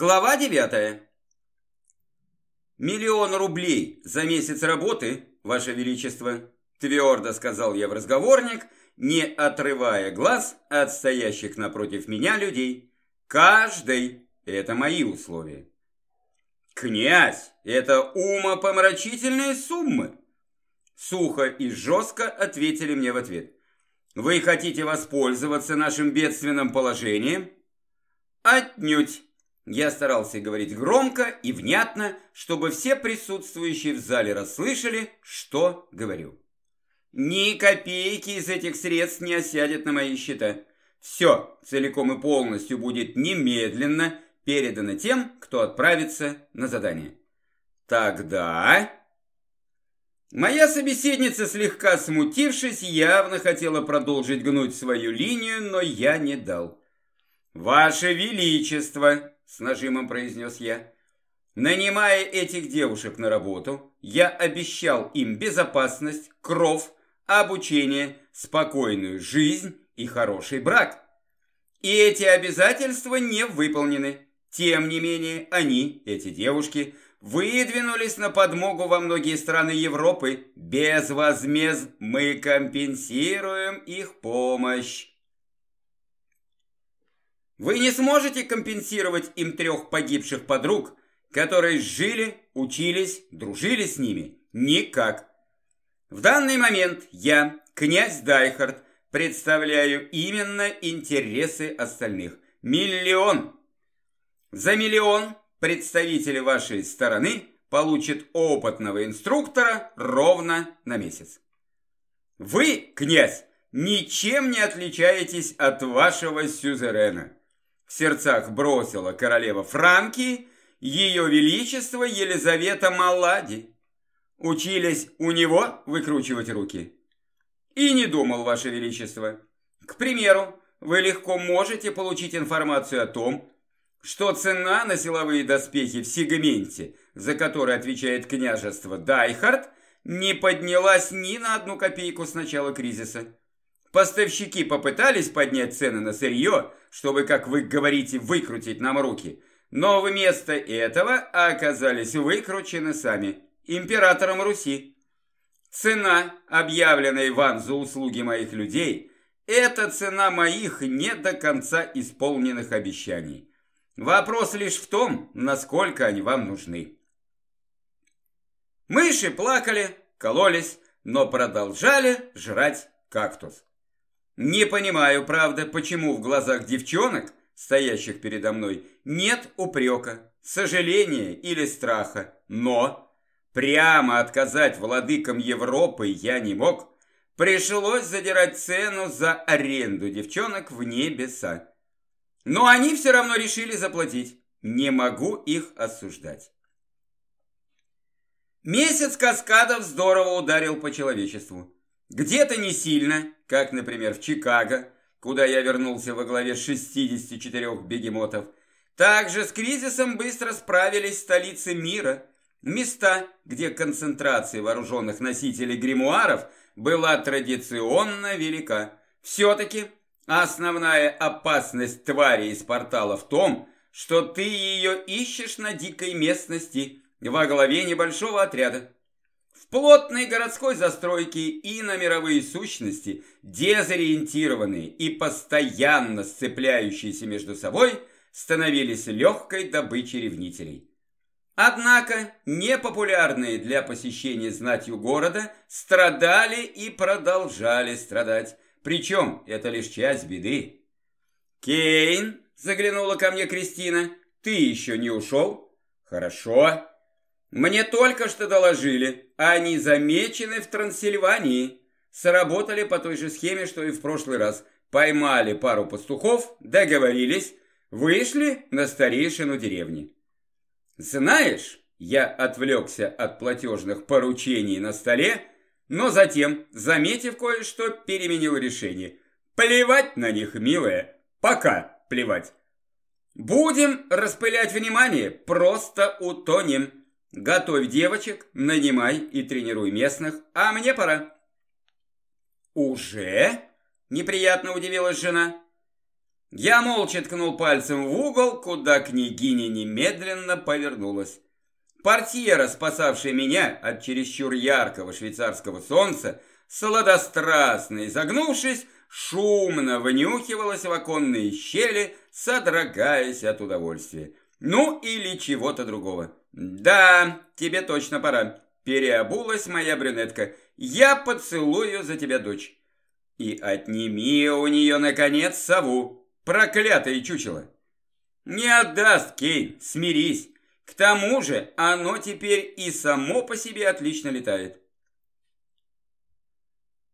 Глава девятая. «Миллион рублей за месяц работы, Ваше Величество», твердо сказал я в разговорник, не отрывая глаз от стоящих напротив меня людей. «Каждый – это мои условия». «Князь, это умопомрачительные суммы!» Сухо и жестко ответили мне в ответ. «Вы хотите воспользоваться нашим бедственным положением?» «Отнюдь!» Я старался говорить громко и внятно, чтобы все присутствующие в зале расслышали, что говорю. Ни копейки из этих средств не осядет на мои счета. Все целиком и полностью будет немедленно передано тем, кто отправится на задание. Тогда... Моя собеседница, слегка смутившись, явно хотела продолжить гнуть свою линию, но я не дал. «Ваше Величество!» С нажимом произнес я. Нанимая этих девушек на работу, я обещал им безопасность, кров, обучение, спокойную жизнь и хороший брак. И эти обязательства не выполнены. Тем не менее, они, эти девушки, выдвинулись на подмогу во многие страны Европы. Безвозмезд мы компенсируем их помощь. Вы не сможете компенсировать им трех погибших подруг, которые жили, учились, дружили с ними? Никак. В данный момент я, князь Дайхард, представляю именно интересы остальных. Миллион. За миллион представители вашей стороны получат опытного инструктора ровно на месяц. Вы, князь, ничем не отличаетесь от вашего сюзерена в сердцах бросила королева Франки, ее величество Елизавета Малади. Учились у него выкручивать руки. И не думал, ваше величество. К примеру, вы легко можете получить информацию о том, что цена на силовые доспехи в сегменте, за который отвечает княжество Дайхард, не поднялась ни на одну копейку с начала кризиса. Поставщики попытались поднять цены на сырье, чтобы, как вы говорите, выкрутить нам руки, но вместо этого оказались выкручены сами императором Руси. Цена, объявленная вам за услуги моих людей, это цена моих не до конца исполненных обещаний. Вопрос лишь в том, насколько они вам нужны. Мыши плакали, кололись, но продолжали жрать кактус. Не понимаю, правда, почему в глазах девчонок, стоящих передо мной, нет упрека, сожаления или страха. Но прямо отказать владыкам Европы я не мог. Пришлось задирать цену за аренду девчонок в небеса. Но они все равно решили заплатить. Не могу их осуждать. Месяц каскадов здорово ударил по человечеству. Где-то не сильно, как, например, в Чикаго, куда я вернулся во главе 64 бегемотов. Также с кризисом быстро справились столицы мира, места, где концентрация вооруженных носителей гримуаров была традиционно велика. Все-таки основная опасность твари из портала в том, что ты ее ищешь на дикой местности во главе небольшого отряда. Плотной городской застройке и на мировые сущности, дезориентированные и постоянно сцепляющиеся между собой, становились легкой добычей ревнителей. Однако непопулярные для посещения знатью города страдали и продолжали страдать. Причем это лишь часть беды. «Кейн!» – заглянула ко мне Кристина. «Ты еще не ушел?» «Хорошо. Мне только что доложили, они замечены в Трансильвании. Сработали по той же схеме, что и в прошлый раз. Поймали пару пастухов, договорились, вышли на старейшину деревни. Знаешь, я отвлекся от платежных поручений на столе, но затем, заметив кое-что, переменил решение. Плевать на них, милая, пока плевать. Будем распылять внимание, просто утонем. Готовь девочек, нанимай и тренируй местных, а мне пора. Уже? Неприятно удивилась жена. Я молча ткнул пальцем в угол, куда княгиня немедленно повернулась. Портьера, спасавшая меня от чересчур яркого швейцарского солнца, сладострастно изогнувшись, шумно внюхивалась в оконные щели, содрогаясь от удовольствия. Ну или чего-то другого. Да, тебе точно пора. Переобулась моя брюнетка. Я поцелую за тебя дочь. И отними у нее, наконец, сову. Проклятое чучело. Не отдаст, Кейн, смирись. К тому же оно теперь и само по себе отлично летает.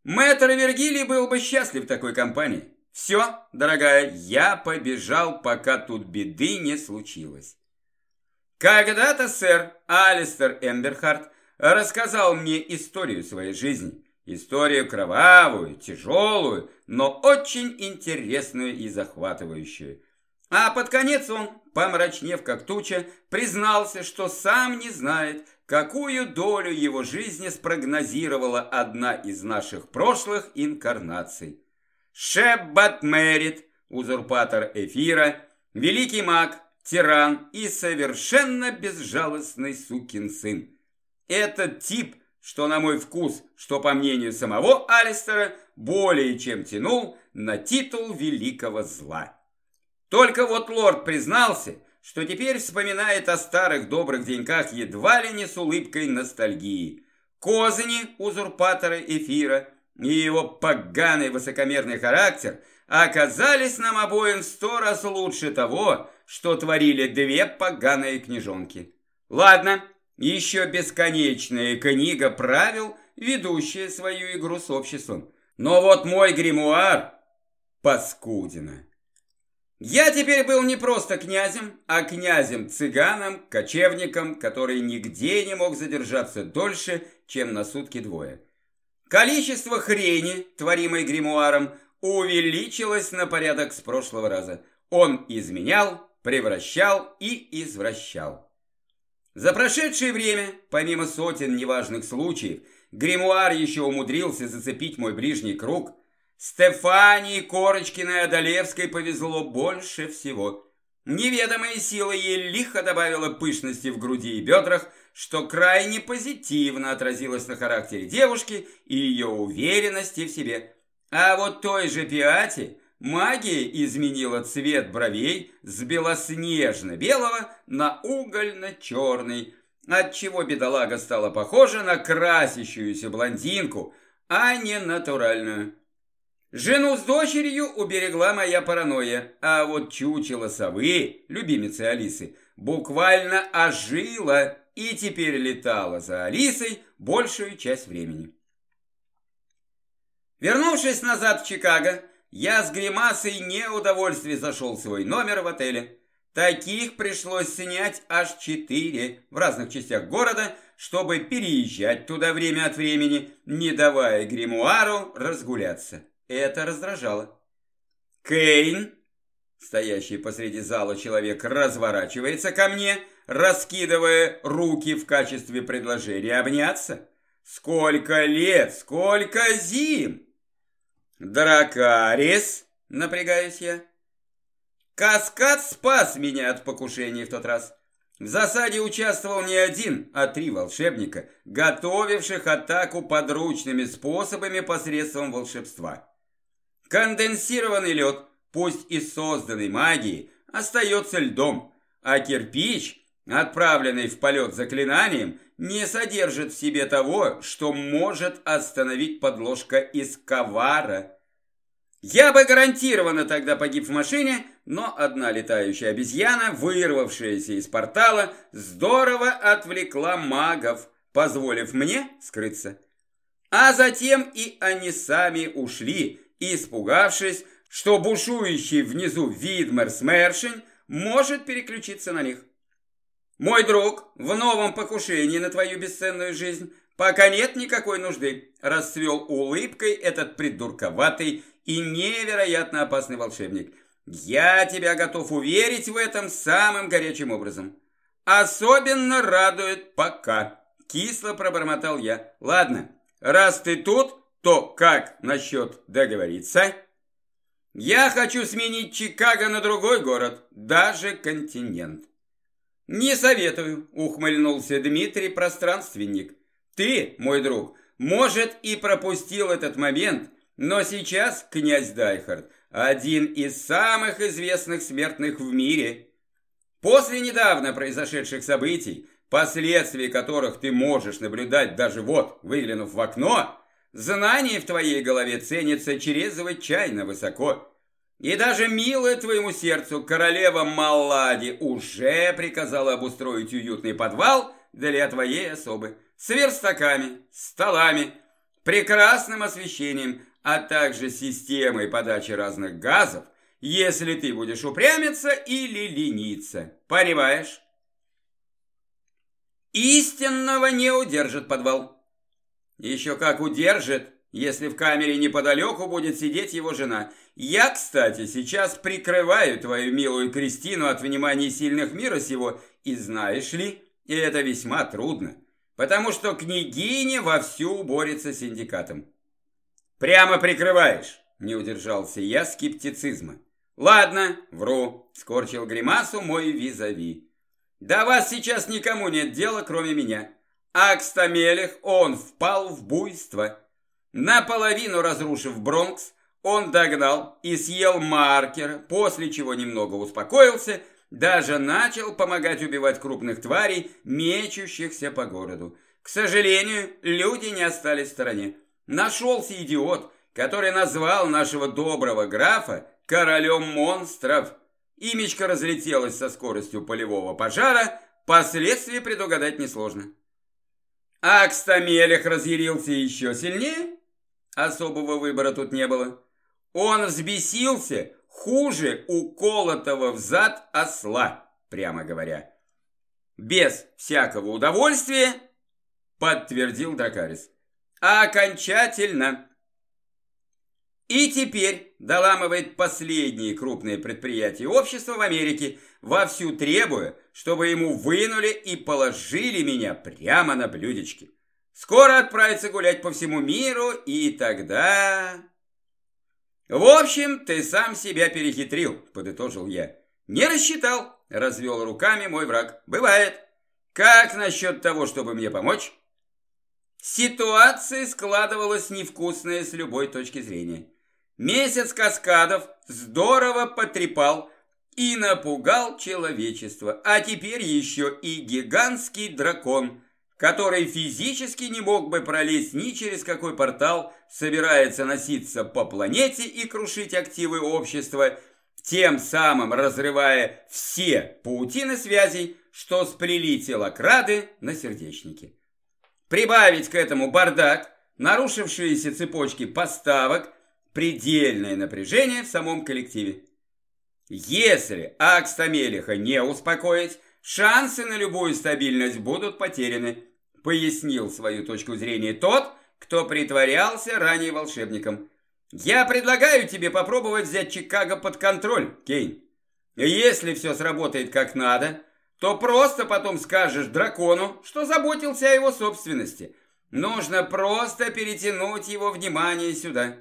Мэтр Вергилий был бы счастлив в такой компании. Все, дорогая, я побежал, пока тут беды не случилось. Когда-то сэр Алистер Эмберхарт рассказал мне историю своей жизни. Историю кровавую, тяжелую, но очень интересную и захватывающую. А под конец он, помрачнев как туча, признался, что сам не знает, какую долю его жизни спрогнозировала одна из наших прошлых инкарнаций. Шеббат Мерит, узурпатор эфира, великий маг, тиран и совершенно безжалостный сукин сын. Этот тип, что на мой вкус, что по мнению самого Алистера, более чем тянул на титул великого зла. Только вот лорд признался, что теперь вспоминает о старых добрых деньках едва ли не с улыбкой ностальгии. Козыни узурпатора эфира и его поганый высокомерный характер оказались нам обоим сто раз лучше того, что творили две поганые книжонки. Ладно, еще бесконечная книга правил, ведущая свою игру с обществом. Но вот мой гримуар паскудина. Я теперь был не просто князем, а князем-цыганом, кочевником, который нигде не мог задержаться дольше, чем на сутки двое. Количество хрени, творимой гримуаром, увеличилось на порядок с прошлого раза. Он изменял, превращал и извращал. За прошедшее время, помимо сотен неважных случаев, гримуар еще умудрился зацепить мой ближний круг – Стефании Корочкиной Адалевской повезло больше всего. Неведомая сила ей лихо добавила пышности в груди и бедрах, что крайне позитивно отразилось на характере девушки и ее уверенности в себе. А вот той же Пиате магия изменила цвет бровей с белоснежно-белого на угольно-черный, отчего бедолага стала похожа на красящуюся блондинку, а не натуральную. Жену с дочерью уберегла моя паранойя, а вот чучело совы, любимицы Алисы, буквально ожила и теперь летала за Алисой большую часть времени. Вернувшись назад в Чикаго, я с гримасой неудовольствия зашел в свой номер в отеле. Таких пришлось снять аж четыре в разных частях города, чтобы переезжать туда время от времени, не давая гримуару разгуляться. Это раздражало. Кейн, стоящий посреди зала человек, разворачивается ко мне, раскидывая руки в качестве предложения обняться. Сколько лет, сколько зим! Дракарис, напрягаюсь я. Каскад спас меня от покушений в тот раз. В засаде участвовал не один, а три волшебника, готовивших атаку подручными способами посредством волшебства. Конденсированный лед, пусть и созданный магией, остается льдом, а кирпич, отправленный в полет заклинанием, не содержит в себе того, что может остановить подложка из ковара. Я бы гарантированно тогда погиб в машине, но одна летающая обезьяна, вырвавшаяся из портала, здорово отвлекла магов, позволив мне скрыться. А затем и они сами ушли, испугавшись, что бушующий внизу Видмер Смершень может переключиться на них. «Мой друг, в новом покушении на твою бесценную жизнь пока нет никакой нужды», расцвел улыбкой этот придурковатый и невероятно опасный волшебник. «Я тебя готов уверить в этом самым горячим образом. Особенно радует пока», кисло пробормотал я. «Ладно, раз ты тут, то как насчет договориться? Я хочу сменить Чикаго на другой город, даже континент. Не советую, ухмыльнулся Дмитрий Пространственник. Ты, мой друг, может и пропустил этот момент, но сейчас князь Дайхард один из самых известных смертных в мире. После недавно произошедших событий, последствия которых ты можешь наблюдать даже вот, выглянув в окно, Знание в твоей голове ценится чрезвычайно высоко. И даже милая твоему сердцу королева Маллади уже приказала обустроить уютный подвал для твоей особы с верстаками, столами, прекрасным освещением, а также системой подачи разных газов, если ты будешь упрямиться или лениться. Понимаешь? Истинного не удержит подвал. Еще как удержит, если в камере неподалеку будет сидеть его жена. Я, кстати, сейчас прикрываю твою милую Кристину от внимания сильных мира сего, и знаешь ли, и это весьма трудно, потому что княгиня вовсю борется с синдикатом. Прямо прикрываешь, не удержался я скептицизма. Ладно, вру, скорчил гримасу мой визави. До вас сейчас никому нет дела, кроме меня. Акстамелех он впал в буйство. Наполовину разрушив Бронкс, он догнал и съел маркер, после чего немного успокоился, даже начал помогать убивать крупных тварей, мечущихся по городу. К сожалению, люди не остались в стороне. Нашелся идиот, который назвал нашего доброго графа королем монстров. Имечко разлетелось со скоростью полевого пожара, последствия предугадать несложно. Акстамелех разъярился еще сильнее? Особого выбора тут не было. Он взбесился хуже уколотого в зад осла, прямо говоря. Без всякого удовольствия, подтвердил Дракарис. Окончательно. И теперь доламывает последние крупные предприятия общества в Америке, вовсю требуя, чтобы ему вынули и положили меня прямо на блюдечке. Скоро отправится гулять по всему миру, и тогда... В общем, ты сам себя перехитрил, подытожил я. Не рассчитал, развел руками мой враг. Бывает. Как насчет того, чтобы мне помочь? Ситуация складывалась невкусная с любой точки зрения. Месяц каскадов здорово потрепал и напугал человечество, а теперь еще и гигантский дракон, который физически не мог бы пролезть ни через какой портал, собирается носиться по планете и крушить активы общества, тем самым разрывая все паутины связей, что сплели телокрады на сердечнике. Прибавить к этому бардак, нарушившиеся цепочки поставок, предельное напряжение в самом коллективе. Если Акстамелиха не успокоить, шансы на любую стабильность будут потеряны, пояснил свою точку зрения тот, кто притворялся ранее волшебником. Я предлагаю тебе попробовать взять Чикаго под контроль, Кейн. Если все сработает как надо, то просто потом скажешь дракону, что заботился о его собственности. Нужно просто перетянуть его внимание сюда.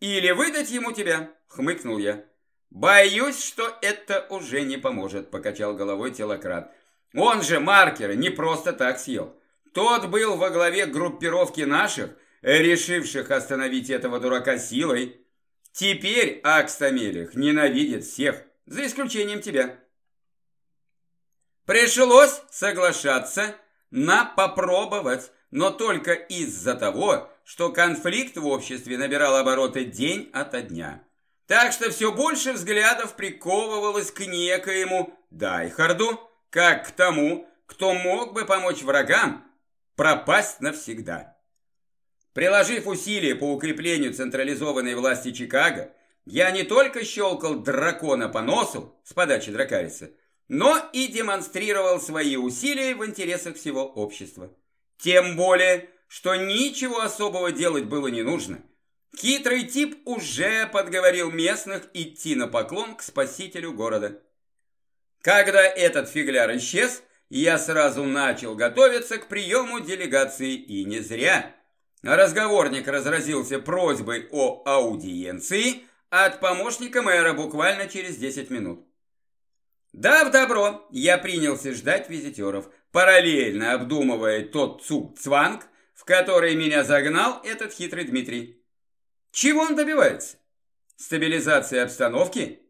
Или выдать ему тебя, хмыкнул я. Боюсь, что это уже не поможет, покачал головой телократ. Он же маркеры не просто так съел. Тот был во главе группировки наших, решивших остановить этого дурака силой. Теперь Акстамелих ненавидит всех, за исключением тебя. Пришлось соглашаться на попробовать, но только из-за того, что конфликт в обществе набирал обороты день ото дня. Так что все больше взглядов приковывалось к некоему Дайхарду, как к тому, кто мог бы помочь врагам пропасть навсегда. Приложив усилия по укреплению централизованной власти Чикаго, я не только щелкал дракона по носу с подачи Дракариса, но и демонстрировал свои усилия в интересах всего общества. Тем более, что ничего особого делать было не нужно. Хитрый тип уже подговорил местных идти на поклон к спасителю города. Когда этот фигляр исчез, я сразу начал готовиться к приему делегации, и не зря. Разговорник разразился просьбой о аудиенции, от помощника мэра буквально через 10 минут. Дав добро, я принялся ждать визитеров, параллельно обдумывая тот цук-цванг, в который меня загнал этот хитрый Дмитрий. Чего он добивается? Стабилизация обстановки?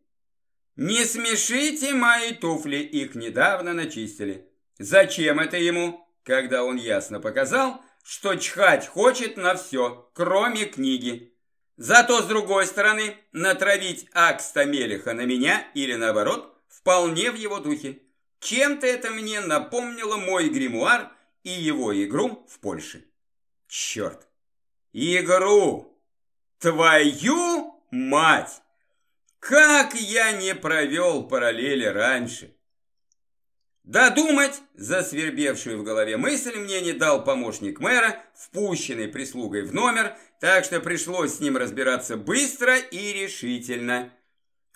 Не смешите мои туфли, их недавно начистили. Зачем это ему, когда он ясно показал, что чхать хочет на все, кроме книги? Зато, с другой стороны, натравить Акста Мелиха на меня или наоборот, вполне в его духе. Чем-то это мне напомнило мой гримуар и его игру в Польше. Черт! Игру! Твою мать! Как я не провел параллели раньше! Додумать засвербевшую в голове мысль мне не дал помощник мэра, впущенный прислугой в номер, так что пришлось с ним разбираться быстро и решительно.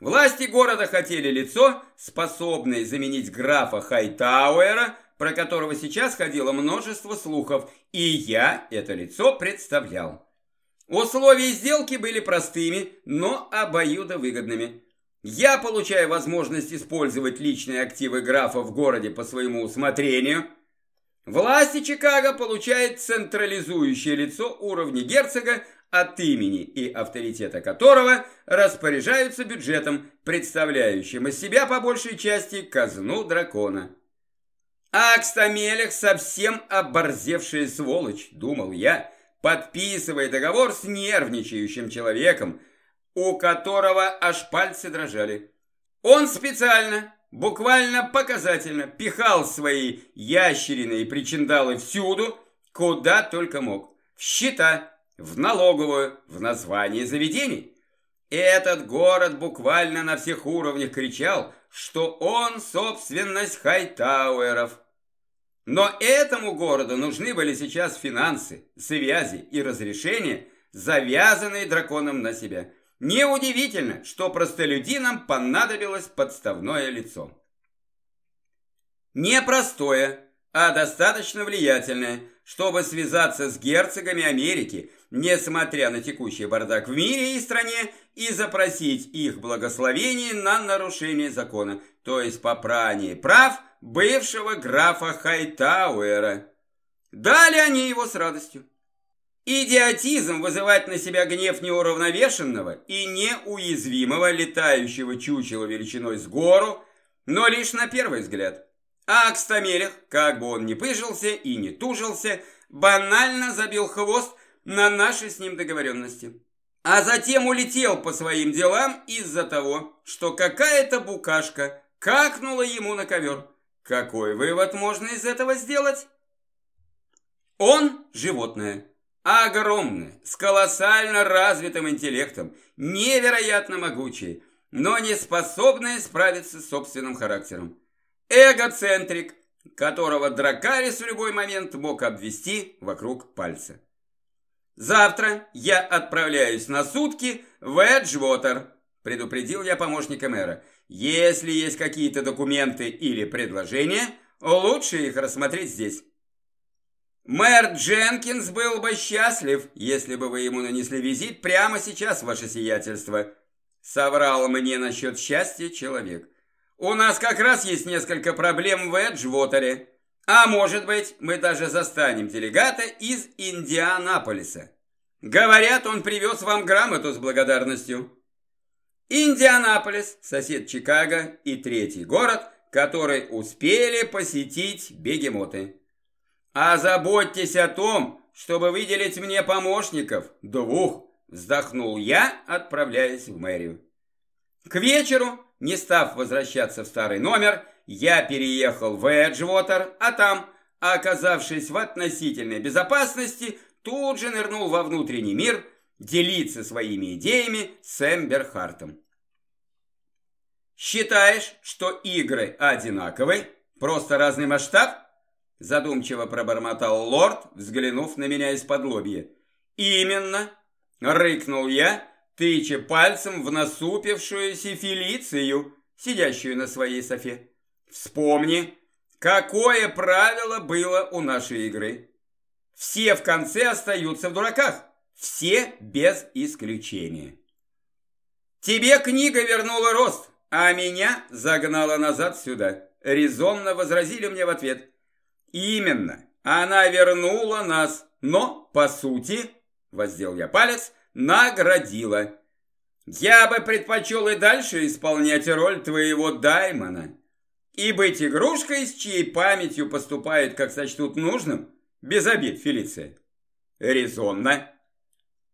Власти города хотели лицо, способное заменить графа Хайтауэра, про которого сейчас ходило множество слухов, и я это лицо представлял. Условия сделки были простыми, но обоюдовыгодными. Я получаю возможность использовать личные активы графа в городе по своему усмотрению. Власти Чикаго получает централизующее лицо уровня герцога, от имени и авторитета которого распоряжаются бюджетом, представляющим из себя по большей части казну дракона. Акстамелех совсем оборзевшая сволочь, думал я, подписывая договор с нервничающим человеком, у которого аж пальцы дрожали. Он специально, буквально показательно пихал свои ящериные причиндалы всюду, куда только мог. В счета, в налоговую, в название заведений. Этот город буквально на всех уровнях кричал, что он собственность Хайтауэров. Но этому городу нужны были сейчас финансы, связи и разрешения, завязанные драконом на себя. Неудивительно, что простолюдинам понадобилось подставное лицо. Непростое, а достаточно влиятельное, чтобы связаться с герцогами Америки, несмотря на текущий бардак в мире и стране, и запросить их благословение на нарушение закона, то есть попрание прав бывшего графа Хайтауэра. Дали они его с радостью. Идиотизм вызывать на себя гнев неуравновешенного и неуязвимого летающего чучела величиной с гору, но лишь на первый взгляд. А Акстамелех, как бы он ни пыжился и не тужился, банально забил хвост на наши с ним договоренности. А затем улетел по своим делам из-за того, что какая-то букашка какнула ему на ковер. Какой вывод можно из этого сделать? Он – животное. Огромное, с колоссально развитым интеллектом, невероятно могучее, но не способное справиться с собственным характером. Эгоцентрик, которого Дракарис в любой момент мог обвести вокруг пальца. Завтра я отправляюсь на сутки в Эджвотер, предупредил я помощника мэра. Если есть какие-то документы или предложения, лучше их рассмотреть здесь. Мэр Дженкинс был бы счастлив, если бы вы ему нанесли визит прямо сейчас, ваше сиятельство. Соврал мне насчет счастья человек. У нас как раз есть несколько проблем в Эджвотере. А может быть, мы даже застанем делегата из Индианаполиса. Говорят, он привез вам грамоту с благодарностью. Индианаполис, сосед Чикаго и третий город, который успели посетить бегемоты. «Озаботьтесь о том, чтобы выделить мне помощников, двух», вздохнул я, отправляясь в мэрию. К вечеру, не став возвращаться в старый номер, я переехал в Эджвотер, а там, оказавшись в относительной безопасности, тут же нырнул во внутренний мир делиться своими идеями с Эмберхартом. «Считаешь, что игры одинаковы? Просто разный масштаб?» Задумчиво пробормотал лорд, взглянув на меня из-под лобья. «Именно!» — рыкнул я, тыча пальцем в насупившуюся Фелицию, сидящую на своей софе. «Вспомни, какое правило было у нашей игры. Все в конце остаются в дураках, все без исключения». Тебе книга вернула рост, а меня загнала назад сюда. Резонно возразили мне в ответ. Именно, она вернула нас, но, по сути, воздел я палец, наградила. Я бы предпочел и дальше исполнять роль твоего даймона и быть игрушкой, с чьей памятью поступают, как сочтут нужным, без обид, Фелиция. Резонно.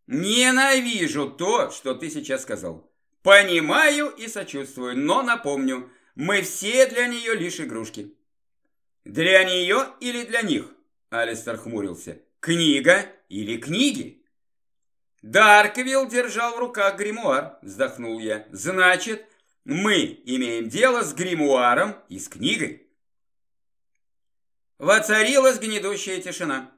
Ненавижу то, что ты сейчас сказал. Понимаю и сочувствую, но напомню, мы все для нее лишь игрушки. Для нее или для них? Алистер хмурился. Книга или книги? Дарквилл держал в руках гримуар, вздохнул я. Значит, мы имеем дело с гримуаром и с книгой. Воцарилась гнедущая тишина.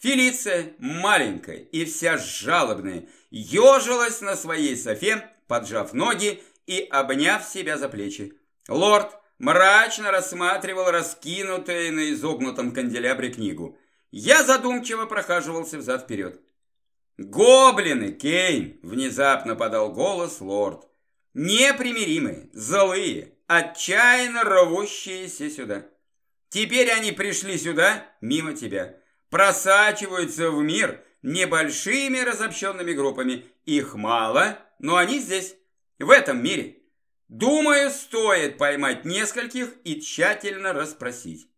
Фелиция, маленькая и вся жалобная, ежилась на своей софе, поджав ноги и обняв себя за плечи. Лорд мрачно рассматривал раскинутую на изогнутом канделябре книгу. Я задумчиво прохаживался взад-вперед. «Гоблины, Кейн!» – внезапно подал голос лорд. «Непримиримые, злые, отчаянно рвущиеся сюда. Теперь они пришли сюда мимо тебя, просачиваются в мир небольшими разобщенными группами. Их мало, но они здесь, в этом мире. Думаю, стоит поймать нескольких и тщательно расспросить.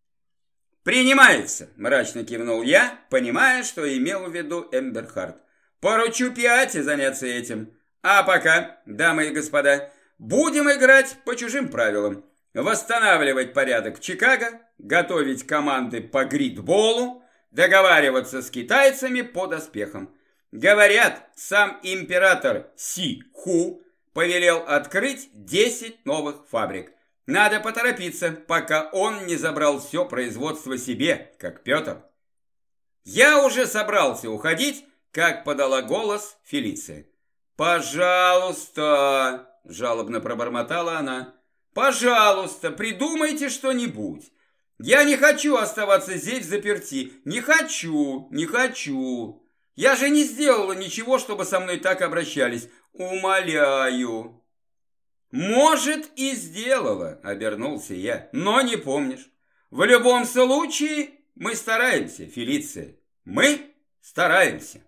«Принимается!» – мрачно кивнул я, понимая, что имел в виду Эмберхард. Поручу Пиате заняться этим. А пока, дамы и господа, будем играть по чужим правилам. Восстанавливать порядок в Чикаго, готовить команды по гридболу, договариваться с китайцами по доспехам. Говорят, сам император Си Ху повелел открыть 10 новых фабрик. Надо поторопиться, пока он не забрал все производство себе, как Петр. Я уже собрался уходить, как подала голос Фелиция. «Пожалуйста!» – жалобно пробормотала она. «Пожалуйста, придумайте что-нибудь. Я не хочу оставаться здесь заперти. Не хочу, не хочу. Я же не сделала ничего, чтобы со мной так обращались. Умоляю». «Может, и сделала», – обернулся я, – «но не помнишь. В любом случае, мы стараемся, Фелиция. Мы стараемся».